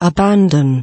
Abandon